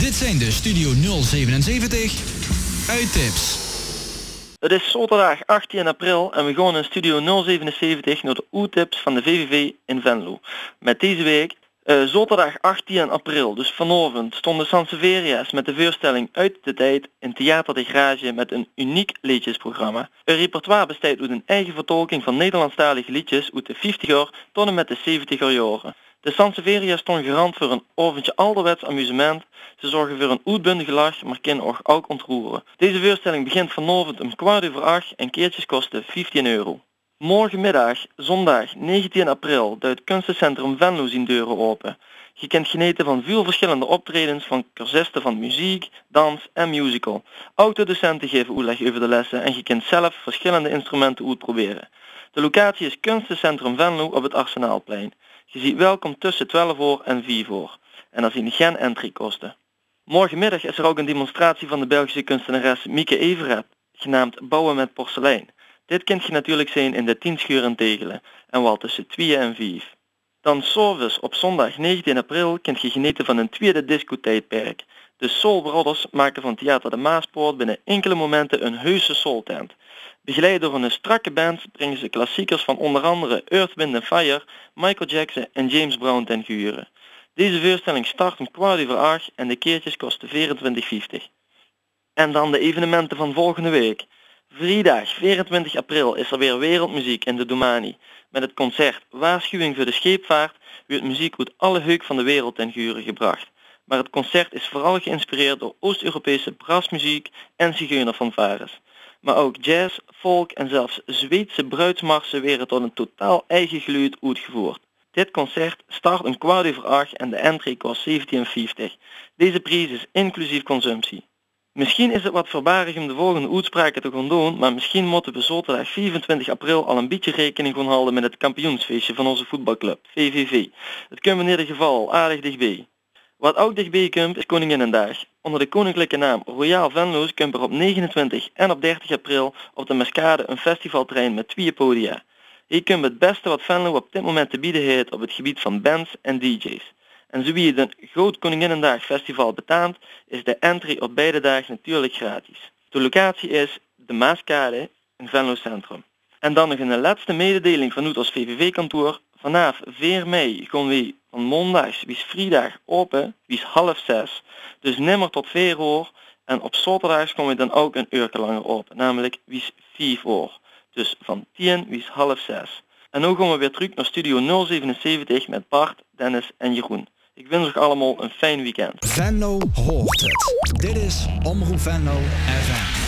Dit zijn de Studio 077 uittips. Het is zaterdag 18 april en we gaan in Studio 077 naar de U-tips van de VVV in Venlo. Met deze week uh, zaterdag 18 april, dus vanavond, stonden Sanseveria's met de voorstelling Uit de Tijd in Theater de Garage met een uniek liedjesprogramma. Een repertoire bestaat uit een eigen vertolking van Nederlandstalige liedjes uit de 50er tot en met de 70er jaren. De Sanseveria stond garant voor een oventje alderwets amusement. Ze zorgen voor een uitbundige lach, maar kunnen ook ontroeren. Deze voorstelling begint vanavond om kwart over acht en keertjes kosten 15 euro. Morgenmiddag, zondag 19 april, duidt Kunstencentrum Venlo zijn deuren open. Je kunt genieten van veel verschillende optredens van cursisten van muziek, dans en musical. Autodocenten geven uitleg over de lessen en je kunt zelf verschillende instrumenten uitproberen. De locatie is Kunstencentrum Venlo op het Arsenaalplein. Je ziet welkom tussen 12 uur en 4 uur. En er zien geen entrykosten. Morgenmiddag is er ook een demonstratie van de Belgische kunstenares Mieke Everet, genaamd Bouwen met porselein. Dit kunt je natuurlijk zien in de 10 schuren Tegelen en wel tussen 2 en 5. Dan s'avonds op zondag 19 april kunt je genieten van een tweede discotijdperk. De Soul Brothers maken van Theater de Maaspoort binnen enkele momenten een heuse soultent. Begeleid door een strakke band brengen ze klassiekers van onder andere Earth, Wind Fire, Michael Jackson en James Brown ten gure. Deze voorstelling start om kwart over acht en de keertjes kosten 24,50. En dan de evenementen van volgende week. Vrijdag 24 april is er weer wereldmuziek in de Domani. Met het concert Waarschuwing voor de scheepvaart wordt muziek uit alle heuk van de wereld ten gure gebracht. Maar het concert is vooral geïnspireerd door Oost-Europese brassmuziek en zigeunerfanfares. Maar ook jazz, folk en zelfs Zweedse bruidsmarsen werden tot een totaal eigen geluid uitgevoerd. Dit concert start een kwart over acht en de entry kost 17,50. Deze prijs is inclusief consumptie. Misschien is het wat verbarig om de volgende uitspraken te gaan doen, maar misschien moeten we zaterdag 25 april al een beetje rekening gaan houden met het kampioensfeestje van onze voetbalclub, VVV. Het kunnen we in ieder geval aardig dichtbij. Wat ook dichtbij komt is Koninginnendag. Onder de koninklijke naam Royaal Venlo's komt er op 29 en op 30 april op de Mascade een festivalterrein met twee podia. Hier komt het beste wat Venlo op dit moment te bieden heeft op het gebied van bands en DJ's. En zo wie het een groot Koninginnendag festival betaamt, is de entry op beide dagen natuurlijk gratis. De locatie is de Maaskade in Venlo Centrum. En dan nog een laatste mededeling van ons VVV-kantoor. Vanaf 4 mei gaan we maandag wie is vrijdag open, wie is half zes. Dus nimmer tot 4 uur. En op zaterdags komen we dan ook een uur langer open, namelijk wie is 4 uur. Dus van 10 wie is half 6. En nu gaan we weer terug naar studio 077 met Bart, Dennis en Jeroen. Ik wens u allemaal een fijn weekend. Venlo hoort het. Dit is Omroep Venlo FM.